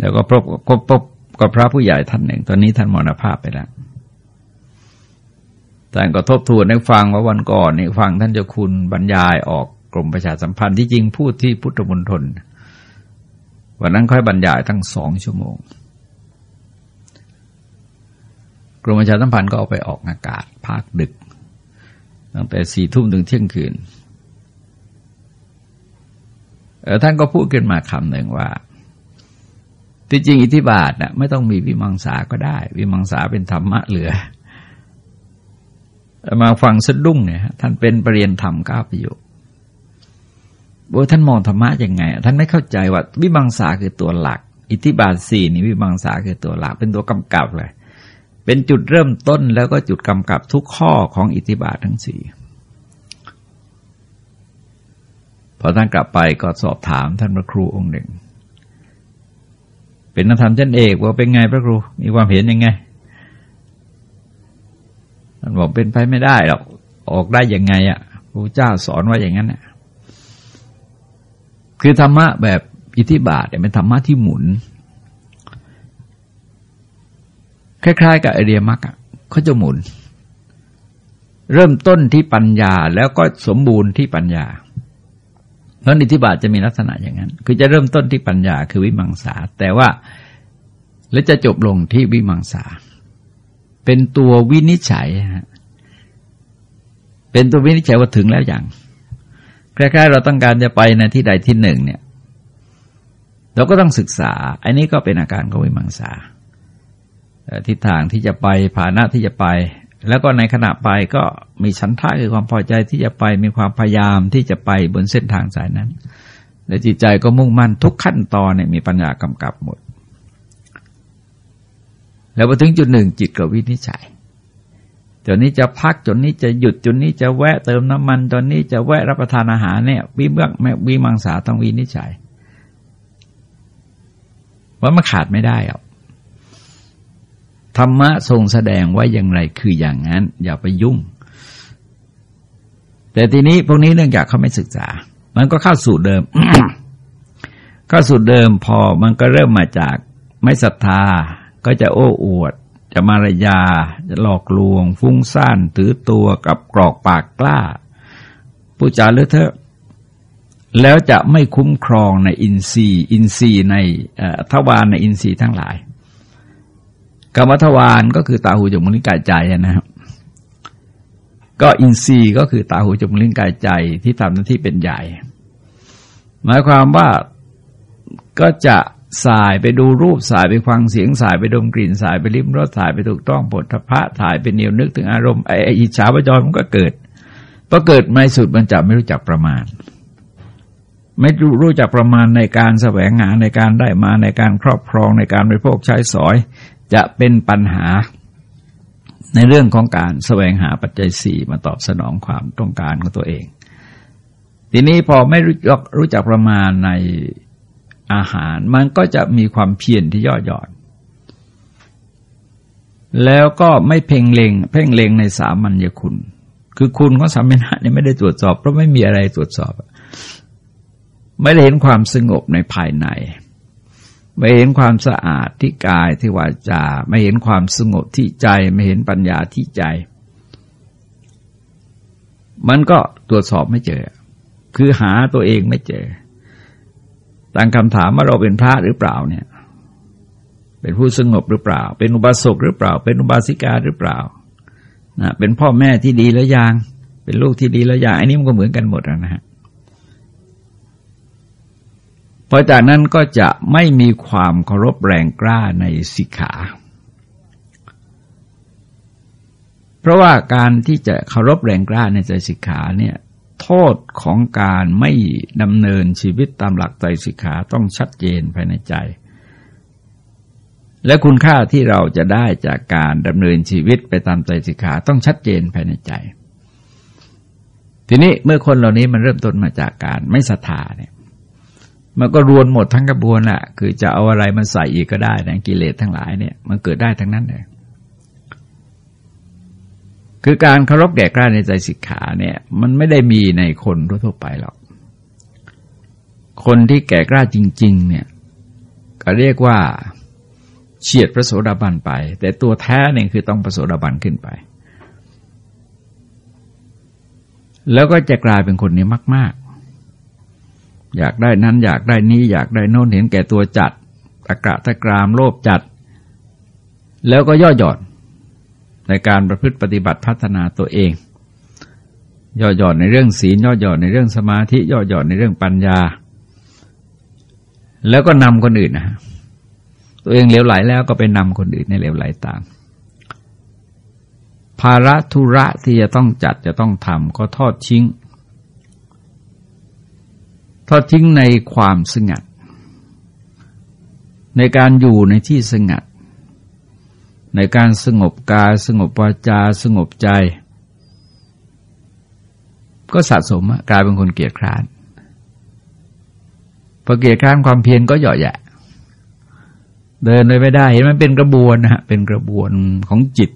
แล้วก็พบก็พบกับพระผู้ใหญ่ท่านหนึ่ง ตอนนี้ท่านมรณภาพไปแล้วแต่ก็ทบทวนให้ฟังว่าวันก่อนนี่ฟังท่านเจ้าคุณบรรยายออกกรมประชาสัมพันธ์ที่จริงพูดที่พุทธมณฑลวันนั้นค่อยบรรยายตั้งสองชั่วโมง กรมประชาสัมพันธ์ก็เอาไปออกอากาศ ภาคดึก ตั้งแต่สี่ทุ่มถึงเที่ยงคืนท่านก็พูดขึ้นมาคำหนึ่งว่าที่จริงอิทธิบาทนะไม่ต้องมีวิมังสาก็ได้ วิมังสาเป็นธรรมะเหลือ มาฟังสะดุ้งเนี่ยท่านเป็นปรริยนธรรมก้าประโยคว่าท่านมองธรรมะยังไง ท่านไม่เข้าใจว่าวิมังสาคือตัวหลัก อิทธิบาทสี่นี่วิมังสาคือตัวหลัก เป็นตัวกำกับเลย เป็นจุดเริ่มต้นแล้วก็จุดกำกับทุกข้อของอิทธิบาททั้งสี่พอท่านกลับไปก็สอบถามท่านพระครูองค์หนึ่ง เป็นนักธรรมชั้นเอกว่าเป็นไงพระครู มีความเห็นยังไงท่านบอกเป็นไปไม่ได้หรอกออกได้ยังไงอะ่ะพระเจ้าสอนว่าอย่างนั้นอะคือธรรมะแบบอิทธิบาทเนี่ยเป็นธรรมะที่หมุน คล้ายๆ กับไอเดียมรรคเขาจะหมุน เริ่มต้นที่ปัญญาแล้วก็สมบูรณ์ที่ปัญญาเพราะอิทธิบาทจะมีลักษณะอย่างนั้น คือจะเริ่มต้นที่ปัญญาคือวิมังสา แต่ว่าแล้วจะจบลงที่วิมังสา เป็นตัววินิจฉัยฮะเป็นตัววินิจฉัยว่าถึงแล้วอย่างคล้ายๆเราต้องการจะไปในที่ใดที่หนึ่งเนี่ย เราก็ต้องศึกษา อันนี้ก็เป็นอาการของวิมังสา ทิศทางที่จะไปภาณะที่จะไป แล้วก็ในขณะไปก็มีฉันทะคือความพอใจที่จะไปมีความพยายามที่จะไปบนเส้นทางสายนั้นและจิตใจก็มุ่งมั่นทุกขั้นตอนเนี่ยมีปัญญากำกับหมด แล้วพอถึงจุดหนึ่งจิตก็วินิจฉัยจนนี้จะพักจนนี้จะหยุดจนนี้จะแวะเติมน้ำมันจนนี้จะแวะรับประทานอาหารเนี่ยวิเบื้องแม่วิมังสาต้องวินิจฉัยว่ามันขาดไม่ได้อะ ธรรมะทรงแสดงว่าอย่างไรคืออย่างนั้น อย่าไปยุ่ง แต่ทีนี้พวกนี้เนื่องจากเขาไม่ศึกษา มันก็เข้าสู่เดิมเข้าสู่เดิมพอมันก็เริ่มมาจากไม่ศรัทธา ก็จะโอ้อวด จะมารยา จะหลอกลวง ฟุ้งซ่านถือตัวกับกรอกปากกล้าผู้จาเลอะเทอะแล้วจะไม่คุ้มครองในอินทรีย์ อินทรีย์ในทวารในอินทรีย์ทั้งหลาย กรรมทวารก็คือตาหูจมูกลิ้นกายใจนะครับก็อินทรีย์ก็คือตาหูจมูกลิ้นกายใจที่ทำหน้าที่เป็นใหญ่ หมายความว่าก็จะสายไปดูรูปสายไปฟังเสียงสายไปดมกลิ่นสายไปลิ้มรสสายไปถูกต้องผลทพะถ่ายไปเนียวนึกถึงอารมณ์ไอ้อิจฉาประจรมันก็เกิดพอเกิดไม่สุดมันจะไม่รู้จักประมาณ ไม่รู้รู้จักประมาณในการแสวงหาในการได้มาในการครอบครองในการบริโภคใช้สอย จะเป็นปัญหาในเรื่องของการแสวงหาปัจจัยสี่มาตอบสนองความต้องการของตัวเอง ทีนี้พอไม่รู้จักรู้จักประมาณในอาหาร มันก็จะมีความเพียรที่ย่อหย่อน แล้วก็ไม่เพ่งเลงเพ่งเลงในสามัญญคุณ คือคุณของสามัญญะนี่ไม่ได้ตรวจสอบ เพราะไม่มีอะไรตรวจสอบ ไม่ได้เห็นความสงบในภายใน ไม่เห็นความสะอาดที่กายที่วาจา ไม่เห็นความสงบที่ใจ ไม่เห็นปัญญาที่ใจ มันก็ตรวจสอบไม่เจอ คือหาตัวเองไม่เจอตั้งคำถามว่าเราเป็นพระหรือเปล่าเนี่ย เป็นผู้สงบหรือเปล่า เป็นอุบาสกหรือเปล่า เป็นอุบาสิกาหรือเปล่านะเป็นพ่อแม่ที่ดีแล้วยังเป็นลูกที่ดีแล้วยังอันนี้มันก็เหมือนกันหมดนะฮะ พอจากนั้นก็จะไม่มีความเคารพแรงกล้าในสิกขา เพราะว่าการที่จะเคารพแรงกล้าในใจสิกขาเนี่ยโทษของการไม่ดำเนินชีวิตตามหลักใจสิกขาต้องชัดเจนภายในใจ และคุณค่าที่เราจะได้จากการดำเนินชีวิตไปตามใจสิกขาต้องชัดเจนภายในใจ ทีนี้เมื่อคนเหล่านี้มันเริ่มต้นมาจากการไม่ศรัทธาเนี่ย มันก็รวนหมดทั้งกระบวนแหละคือจะเอาอะไรมาใส่อีกก็ได้นะกิเลสทั้งหลายเนี่ยมันเกิดได้ทั้งนั้นเลยคือการเคารพแก่กล้าในใจสิกขาเนี่ย มันไม่ได้มีในคนทั่วไปหรอก คนที่แก่กล้าจริง ๆ เนี่ย ก็เรียกว่าเฉียดพระโสดาบันไป แต่ตัวแท้เนี่ยคือต้องพระโสดาบันขึ้นไป แล้วก็จะกลายเป็นคนนี้มากๆ อยากได้นั้นอยากได้นี้อยากได้โน้นเห็นแก่ตัวจัดตะกระตะกรามโลภจัด แล้วก็ย่อหย่อนในการประพฤติปฏิบัติพัฒนาตัวเอง ย่อหย่อนในเรื่องศีลย่อหย่อนในเรื่องสมาธิย่อหย่อนในเรื่องปัญญา แล้วก็นำคนอื่นนะตัวเองเลวไหลแล้วก็ไปนำคนอื่นในเลวไหลตามภาระธุระที่จะต้องจัดจะต้องทำก็ทอดทิ้ง ทอดทิ้งในความสงัด ในการอยู่ในที่สงัด ในการสงบกายสงบวาจาสงบใจ ก็สะสมกลายเป็นคนเกียจคร้านพอเกียจคร้านความเพียรก็หย่อแยะเดินเลยไม่ได้เห็นมันเป็นกระบวนนะฮะเป็นกระบวนของจิต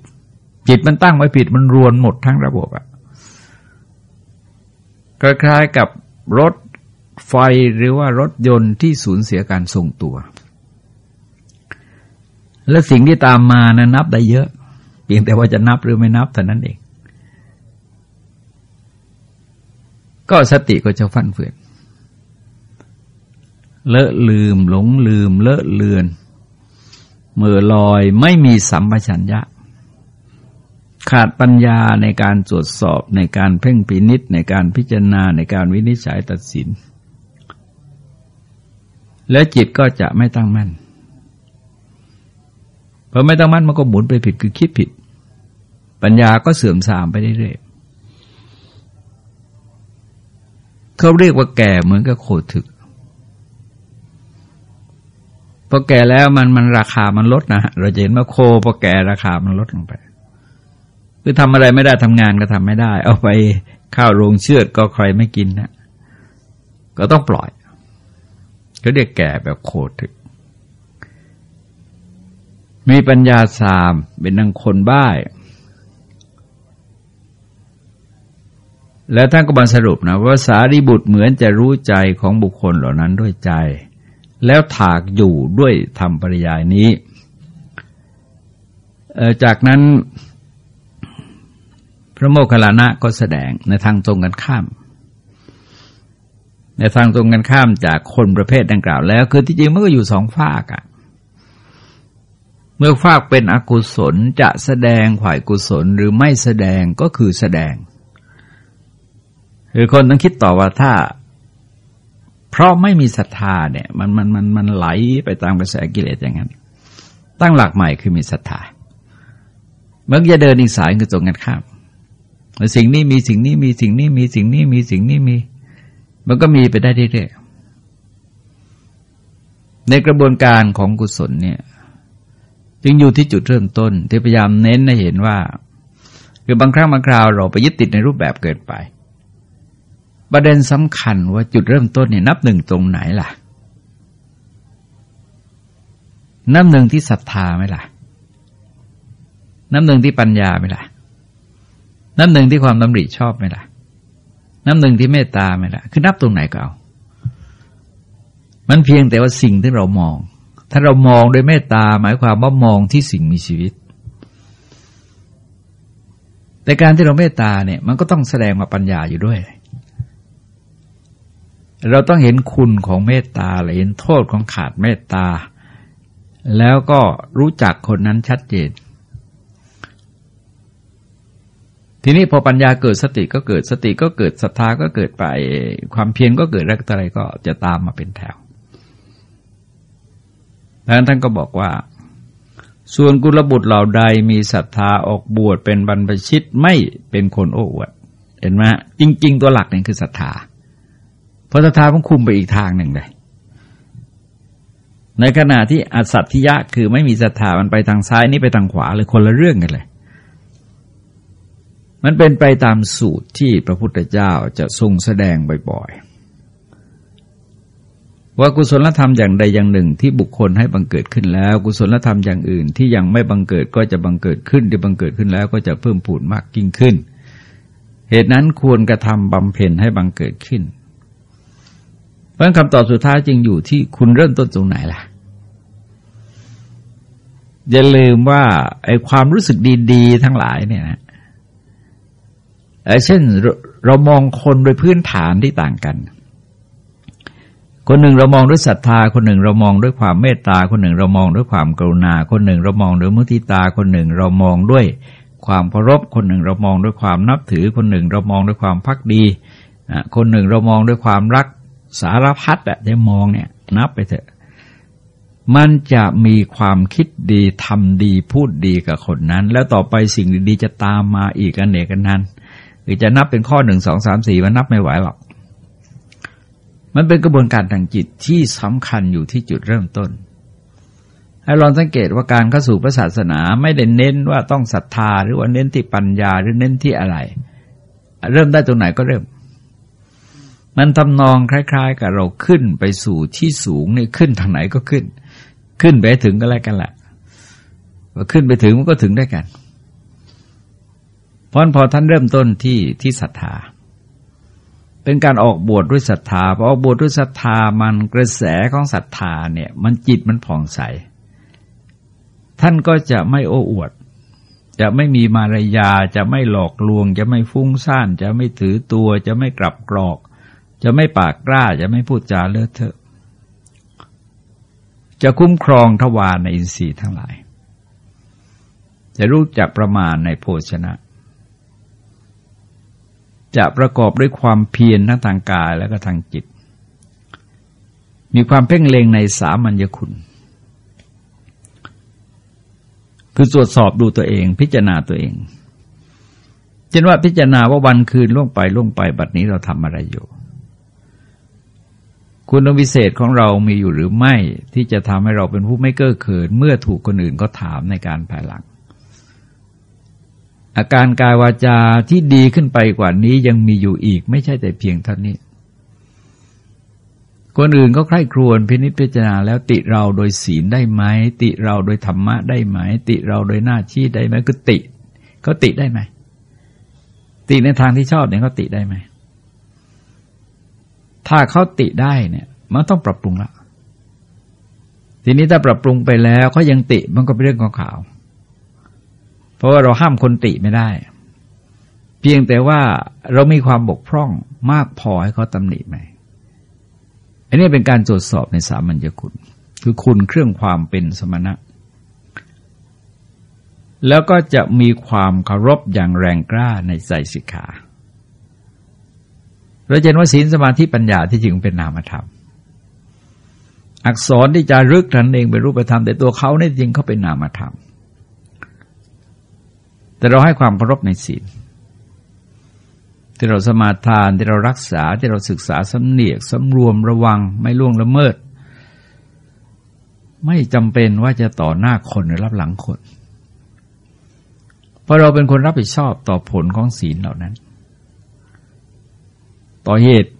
จิตมันตั้งไว้ผิดมันรวนหมดทั้งระบบอะคล้ายๆกับรถ ไฟหรือว่ารถยนต์ที่สูญเสียการทรงตัว และสิ่งที่ตามมานะนับได้เยอะ เพียงแต่ว่าจะนับหรือไม่นับเท่านั้นเอง ก็สติก็จะฟั่นเฟือนเลอะลืม หลงลืม เลอะเลือนเมื่อลอยไม่มีสัมปชัญญะ ขาดปัญญาในการตรวจสอบในการเพ่งพินิษในการพิจารณาในการวินิจฉัยตัดสิน แล้วจิตก็จะไม่ตั้งมั่นพอไม่ตั้งมั่นมันก็หมุนไปผิดคือคิดผิด ปัญญาก็เสื่อมทรามไปเรื่อยๆเขาเรียกว่าแก่เหมือนกับโคถึกพอแก่แล้วมันมันราคามันลดนะเราจะเห็นว่าโคพอแก่ราคามันลดลงไป คือทำอะไรไม่ได้ทำงานก็ทำไม่ได้ เอาไปข้าวโรงเชือดก็ใครไม่กินนะก็ต้องปล่อย เขาเรียกแก่แบบโคถึกมีปัญญาสามเป็นนังคนบ้าแล้วท่านก็บันสรุปนะว่าสารีบุตรเหมือนจะรู้ใจของบุคคลเหล่านั้นด้วยใจ แล้วถากอยู่ด้วยธรรมปริยายนี้ จากนั้นพระโมคคัลลานะก็แสดงในทางตรงกันข้าม ในทางตรงกันข้ามจากคนประเภทดังกล่าวแล้ว คือที่จริงมันก็อยู่สองฝากอะเมื่อฝากเป็นอกุศลจะแสดงฝ่ายกุศลหรือไม่แสดงก็คือแสดงคือคนต้องคิดต่อว่าถ้า เพราะไม่มีศรัทธาเนี่ยมันมันมันมันไหลไปตามกระแสกิเลสอย่างนั้น ตั้งหลักใหม่คือมีศรัทธาเมื่อจะเดินอีกสายคือตรงกันข้ามสิ่งนี้มีสิ่งนี้มีสิ่งนี้มีสิ่งนี้มีสิ่งนี้มี มันก็มีไปได้เรื่อยในกระบวนการของกุศลเนี่ยจึงอยู่ที่จุดเริ่มต้น ที่พยายามเน้นให้เห็นว่า คือบางครั้งบางคราวเราไปยึดติดในรูปแบบเกินไป ประเด็นสำคัญว่าจุดเริ่มต้นเนี่ยนับหนึ่งตรงไหนล่ะ นับหนึ่งที่ศรัทธาไหมล่ะ นับหนึ่งที่ปัญญาไหมล่ะ นับหนึ่งที่ความดำริชอบไหมล่ะ นับหนึ่งที่เมตตาไหมล่ะคือนับตรงไหนก็เอา มันเพียงแต่ว่าสิ่งที่เรามอง ถ้าเรามองโดยเมตตาหมายความว่ามองที่สิ่งมีชีวิต แต่การที่เราเมตตาเนี่ยมันก็ต้องแสดงมาปัญญาอยู่ด้วย เราต้องเห็นคุณของเมตตาเห็นโทษของขาดเมตตา แล้วก็รู้จักคนนั้นชัดเจน ทีนี้พอปัญญาเกิดสติก็เกิดสติก็เกิดศรัทธาก็เกิดไป ความเพียรก็เกิดอะไรก็จะตามมาเป็นแถวดังนั้นท่านก็บอกว่า ส่วนกุลบุตรเหล่าใดมีศรัทธาออกบวชเป็นบรรพชิตไม่เป็นคนโอ้อวดเห็นไหมจริง ๆ ตัวหลักนี่คือศรัทธาเพราะศรัทธามันคุมไปอีกทางหนึ่งเลยในขณะที่อัสัตทิยะคือไม่มีศรัทธามันไปทางซ้ายนี่ไปทางขวาเลยคนละเรื่องกันเลย มันเป็นไปตามสูตรที่พระพุทธเจ้าจะทรงแสดงบ่อยๆ ว่ากุศลธรรมอย่างใดอย่างหนึ่งที่บุคคลให้บังเกิดขึ้นแล้ว กุศลธรรมอย่างอื่นที่ยังไม่บังเกิดก็จะบังเกิดขึ้นที่บังเกิดขึ้นแล้วก็จะเพิ่มผูนมากยิ่งขึ้น เหตุนั้นควรกระทำบำเพ็ญให้บังเกิดขึ้น เพราะคำตอบสุดท้ายจึงอยู่ที่คุณเริ่มต้นตรงไหนล่ะอย่าลืมว่าไอ้ความรู้สึกดี ๆ ทั้งหลายเนี่ยนะ เช่นเรามองคนโดยพื้นฐานที่ต่างกัน คนหนึ่งเรามองด้วยศรัทธา คนหนึ่งเรามองด้วยความเมตตา คนหนึ่งเรามองด้วยความกรุณา คนหนึ่งเรามองด้วยมุทิตา คนหนึ่งเรามองด้วยความเคารพ คนหนึ่งเรามองด้วยความนับถือ คนหนึ่งเรามองด้วยความพักดี คนหนึ่งเรามองด้วยความรักสารพัดอะจะมองเนี่ยนับไปเถอะ มันจะมีความคิดดีทำดีพูดดีกับคนนั้น แล้วต่อไปสิ่งดีๆจะตามมาอีกอันเนกันนั้น หรือจะนับเป็นข้อหนึ่งสองสามสี่มันนับไม่ไหวหรอก มันเป็นกระบวนการทางจิตที่สำคัญอยู่ที่จุดเริ่มต้น ให้ลองสังเกตว่าการเข้าสู่พระศาสนาไม่ได้เน้นว่าต้องศรัทธา หรือว่าเน้นที่ปัญญาหรือเน้นที่อะไร เริ่มได้ตรงไหนก็เริ่ม มันทำนองคล้าย ๆ กับเราขึ้นไปสู่ที่สูงนี่ขึ้นทางไหนก็ขึ้น ขึ้นไปถึงก็แล้วกันแหละขึ้นไปถึงมันก็ถึงได้กัน ราะพอท่านเริ่มต้นที่ที่ศรัทธา เป็นการออกบวชดด้วยศรัทธาพอออกบวชดด้วยศรัทธามันกระแสของศรัทธาเนี่ยมันจิตมันผ่องใส ท่านก็จะไม่โอ้อวด จะไม่มีมารยาจะไม่หลอกลวง จะไม่ฟุ้งซ่าน จะไม่ถือตัวจะไม่กลับกรอก จะไม่ปากกล้าจะไม่พูดจาเลอะเทอะ จะคุ้มครองทวารในอินทรีย์ทั้งหลาย จะรู้จักประมาณในโภชนะ จะประกอบด้วยความเพียรทั้งทางกายและก็ทางจิต มีความเพ่งเล็งในสามัญญคุณ คือตรวจสอบดูตัวเอง พิจารณาตัวเองเช่นว่าพิจารณาว่าวันคืนล่วงไปล่วงไปบัดนี้เราทำอะไรอยู่ คุณวิเศษของเรามีอยู่หรือไม่ที่จะทำให้เราเป็นผู้ไม่เก้อเขิน เมื่อถูกคนอื่นก็ถามในการภายหลัง อาการกายวาจาที่ดีขึ้นไปกว่านี้ยังมีอยู่อีก ไม่ใช่แต่เพียงเท่านี้ คนอื่นก็ใคร่ครวญพินิจพิจารณาแล้วติเราโดยศีลได้ไหมติเราโดยธรรมะได้ไหม ติเราโดยหน้าที่ได้ไหมคือติเขาติได้ไหมติในทางที่ชอบเนี่ยเขาติได้ไหมถ้าเขาติได้เนี่ย มันต้องปรับปรุงละทีนี้ถ้าปรับปรุงไปแล้วเขายังติมันก็เป็นเรื่องของข่าว เพราะว่าเราห้ามคนติไม่ได้ เพียงแต่ว่าเรามีความบกพร่องมากพอให้เขาตำหนิไหมอันนี้เป็นการตรวจสอบในสามัญญคุณ คือคุณเครื่องความเป็นสมณะ แล้วก็จะมีความเคารพอย่างแรงกล้าในใจสิกขาเราเห็นว่าศีลสมาธิปัญญาที่จริงเป็นนามธรรม อักษรที่จะรึกทันเองเป็นรูปธรรม แต่ตัวเขาในจริงเขาเป็นนามธรรม แต่เราให้ความเคารพในศีลที่เราสมาทานที่เรารักษาที่เราศึกษาสำเนียกสำรวมระวังไม่ล่วงละเมิด ไม่จำเป็นว่าจะต่อหน้าคนหรือรับหลังคน เพราะเราเป็นคนรับผิดชอบต่อผลของศีลเหล่านั้น ต่อเหตุ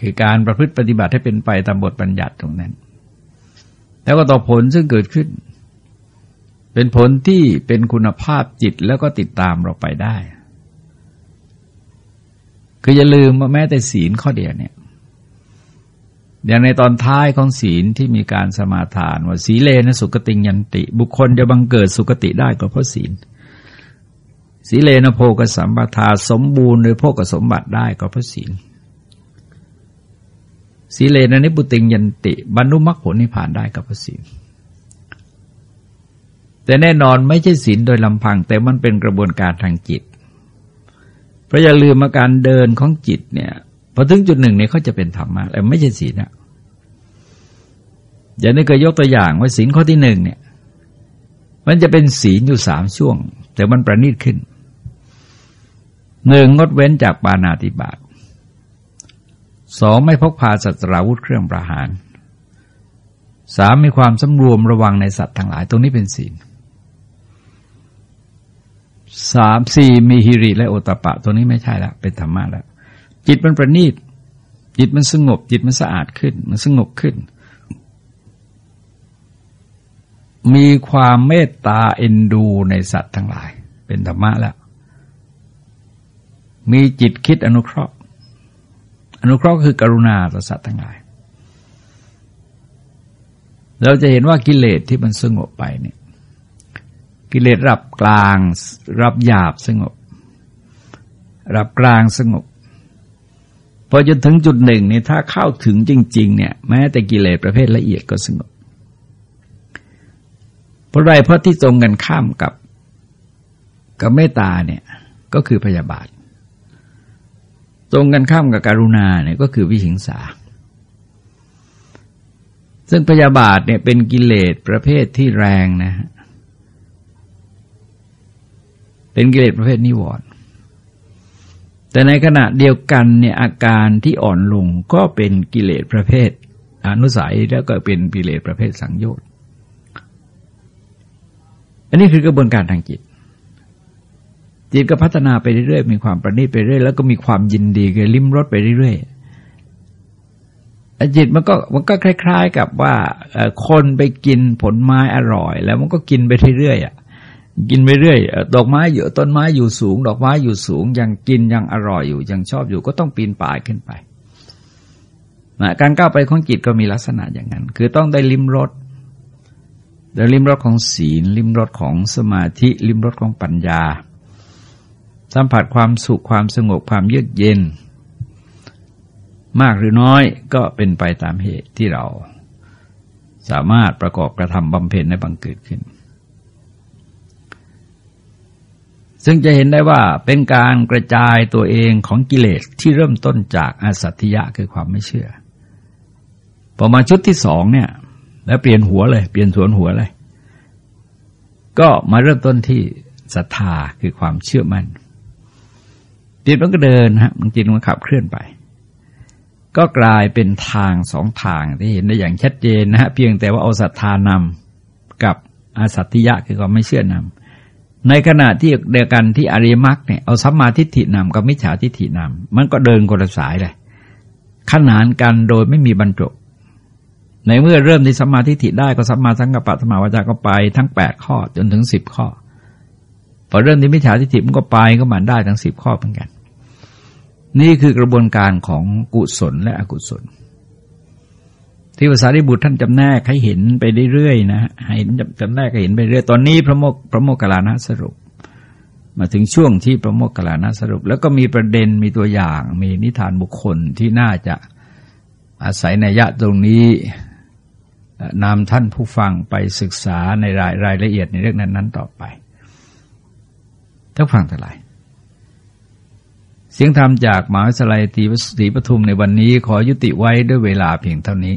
คือการประพฤติปฏิบัติให้เป็นไปตามบทบัญญัติตรงนั้น แล้วก็ต่อผลซึ่งเกิดขึ้น เป็นผลที่เป็นคุณภาพจิตแล้วก็ติดตามเราไปได้ คืออย่าลืมว่าแม้แต่ศีลข้อเดียวเนี่ยอย่างในตอนท้ายของศีลที่มีการสมาทานว่าสีเลนะสุกติยันติ บุคคลจะบังเกิดสุกติได้ก็เพราะศีล สีเลนะโพกสัมปทาสมบูรณ์โดยโภกสมบัติได้ก็เพราะศีล สีเลนะนิบุติยันติ บรรลุมรรคผลนิพพานได้ก็เพราะศีล แต่แน่นอนไม่ใช่ศีลโดยลำพัง แต่มันเป็นกระบวนการทางจิต เพราะอย่าลืมมาการเดินของจิตเนี่ยพอถึงจุดหนึ่งเนี่ยเขาจะเป็นธรรมะแต่ไม่ใช่ศีลนะอย่างนี้เคยยกตัวอย่างว่าศีลข้อที่หนึ่งเนี่ย มันจะเป็นศีลอยู่สามช่วง แต่มันประณีตขึ้นหนึ่งงดเว้นจากปานาติบาตสองไม่พกพาสัตราวุธเครื่องประหารสามมีความสำรวมระวังในสัตว์ทั้งหลาย ตรงนี้เป็นศีล สามสี่มีฮิริและโอตปะ ตัวนี้ไม่ใช่ล้วเป็นธรรมะแล้วจิตมันประณีต จิตมันสงบ จิตมันสะอาดขึ้น มันสงบขึ้น มีความเมตตาเอ็นดูในสัตว์ทั้งหลาย เป็นธรรมะแล้ว มีจิตคิดอนุเคราะห์ อนุเคราะห์คือกรุณาต่อสัตว์ทั้งหลาย เราจะเห็นว่ากิเลสที่มันสงบไปเนี่ย กิเลสรับกลางรับหยาบสงบ รับกลางสงบพอจนถึงจุดหนึ่งเนี่ยถ้าเข้าถึงจริง ๆ เนี่ยแม้แต่กิเลสประเภทละเอียดก็สงบเพราะไรเพราะที่ตรงกันข้ามกับกับเมตตาเนี่ยก็คือพยาบาท ตรงกันข้ามกับการุณาเนี่ยก็คือวิหิงสา ซึ่งพยาบาทเนี่ยเป็นกิเลสประเภทที่แรงนะฮะ เป็นกิเลสประเภทนิวรณ์แต่ในขณะเดียวกันเนี่ยอาการที่อ่อนลงก็เป็นกิเลสประเภทอนุสัยแล้วก็เป็นกิเลสประเภทสังโยชน์ อันนี้คือกระบวนการทางจิต จิตก็พัฒนาไปเรื่อยๆมีความประณีตไปเรื่อยแล้วก็มีความยินดีกับลิ้มรสไปเรื่อยๆจิตมันก็มันก็คล้าย ๆ กับว่าคนไปกินผลไม้อร่อย แล้วมันก็กินไปเรื่อยๆอะ กินไปเรื่อยดอกไม้เยอะต้นไม้อยู่สูง ดอกไม้อยู่สูง ยังกินยังอร่อยอยู่ ยังชอบอยู่ก็ต้องปีนป่ายขึ้นไปนะการก้าวไปของจิตก็มีลักษณะอย่างนั้น คือต้องได้ลิมรสได้ลิมรสของศีล ลิมรสของสมาธิ ลิมรสของปัญญา สัมผัสความสุขความสงบความเยือกเย็น มากหรือน้อยก็เป็นไปตามเหตุที่เรา สามารถประกอบกระทำบำเพ็ญในบังเกิดขึ้น ซึ่งจะเห็นได้ว่าเป็นการกระจายตัวเองของกิเลสที่เริ่มต้นจากอาสัตยะคือความไม่เชื่อ พอมาชุดที่สองเนี่ย แล้วเปลี่ยนหัวเลย เปลี่ยนสวนหัวเลย ก็มาเริ่มต้นที่ศรัทธาคือความเชื่อมั่นจิตมันก็เดินฮะมันจิตมันขับเคลื่อนไป ก็กลายเป็นทางสองทางที่เห็นได้อย่างชัดเจนนะฮะเพียงแต่ว่าเอาศรัทธานำกับอาสัตยะคือความไม่เชื่อนำ ในขณะที่เดียวกันที่อริยมรรคเนี่ยเอาสัมมาทิฏฐินำกับมิจฉาทิฏฐินำมันก็เดินคนละสายเลยขนานกันโดยไม่มีบรรจบในเมื่อเริ่มที่สัมมาทิฏฐิได้ก็สัมมาสังกัปปะสัมมาวจาก็ไปทั้งแปดข้อจนถึงสิบข้อพอเริ่มที่มิจฉาทิฏฐิมันก็ไปก็มันได้ทั้งสิบข้อเหมือนกัน นี่คือกระบวนการของกุศลและอกุศล ที่ภาษาริบุตรท่านจำแนกให้เห็นไปเรื่อยๆนะให้จำแนกให้เห็นไปเรื่อยตอนนี้พระโมกพระโมกขลานะสรุป มาถึงช่วงที่พระโมกขลานะสรุป แล้วก็มีประเด็นมีตัวอย่าง มีนิทานบุคคลที่น่าจะอาศัยในยะตรงนี้นำท่านผู้ฟังไปศึกษาในรายรายละเอียดในเรื่องนั้น ๆ ต่อไปท่านฟังเท่าไหร่เสียงธรรมจากมหาวิทยาลัยตีปทุมในวันนี้ขอยุติไว้ด้วยเวลาเพียงเท่านี้